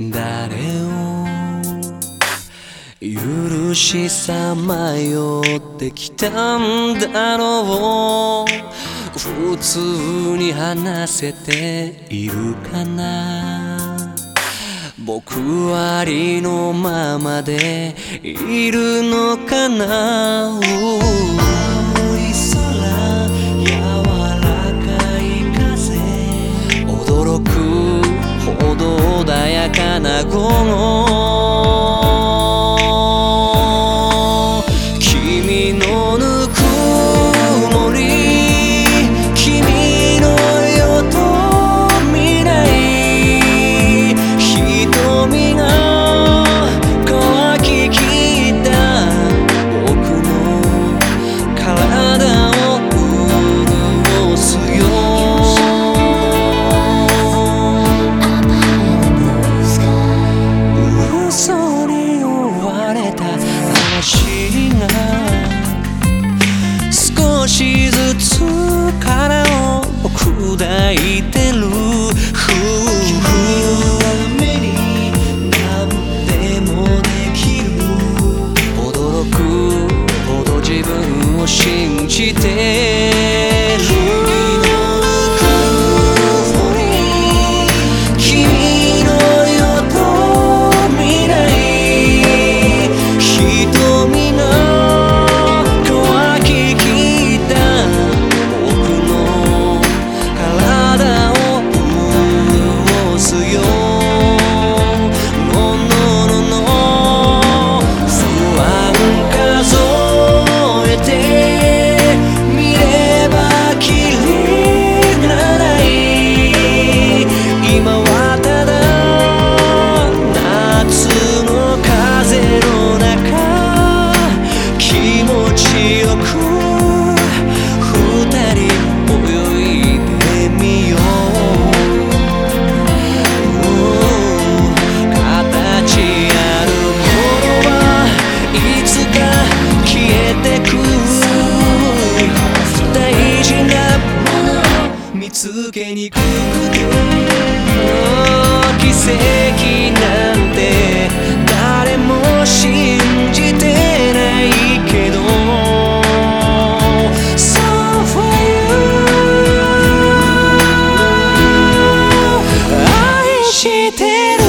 誰を許しさまよってきたんだろう。普通に話せているかな。僕はありのままでいるのかな。かな午後しずつかを僕抱いてつけにくくて奇跡なんて誰も信じてないけど。So for you 愛してる。